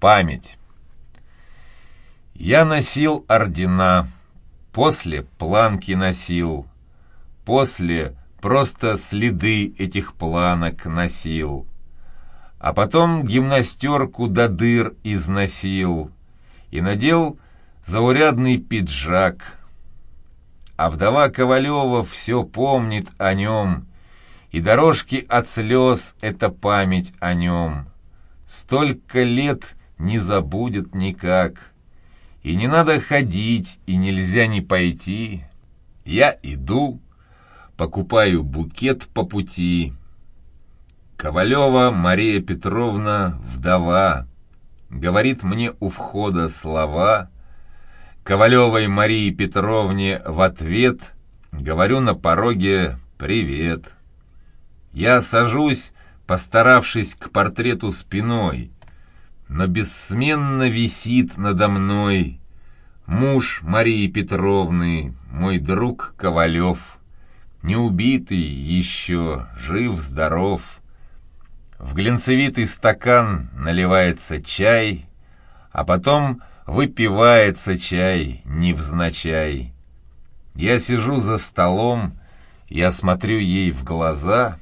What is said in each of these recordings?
Память. Я носил ордена, после планки носил, после просто следы этих планок носил, а потом гимнастерку до дыр износил и надел заурядный пиджак. А вдова Ковалева все помнит о нем, и дорожки от слез — это память о нем. Столько лет не забудет никак. И не надо ходить, и нельзя не пойти. Я иду, покупаю букет по пути. Ковалева Мария Петровна, вдова, говорит мне у входа слова. Ковалевой Марии Петровне в ответ говорю на пороге «Привет». Я сажусь, постаравшись к портрету спиной, но бессменно висит надо мной муж Марии Петровны, мой друг Ковалев, не убитый еще, жив-здоров. В глинцевитый стакан наливается чай, а потом выпивается чай невзначай. Я сижу за столом, я смотрю ей в глаза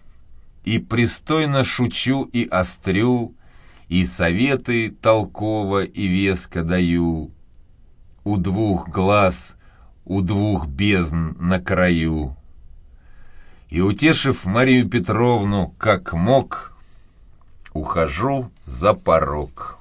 и пристойно шучу и острю, и советы толково и веско даю. У двух глаз, у двух бездн на краю. И, утешив Марию Петровну как мог, ухожу за порог.